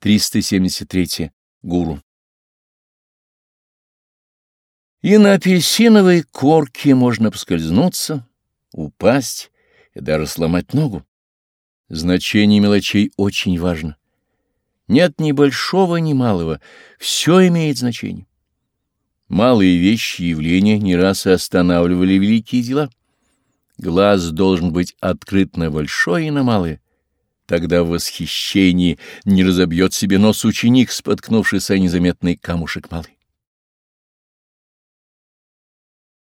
373. Гуру. И на апельсиновой корке можно поскользнуться, упасть и даже сломать ногу. Значение мелочей очень важно. Нет ни большого, ни малого, все имеет значение. Малые вещи и явления не раз и останавливали великие дела. Глаз должен быть открыт на большое и на малое. Тогда в восхищении не разобьет себе нос ученик, споткнувшийся о незаметный камушек малый.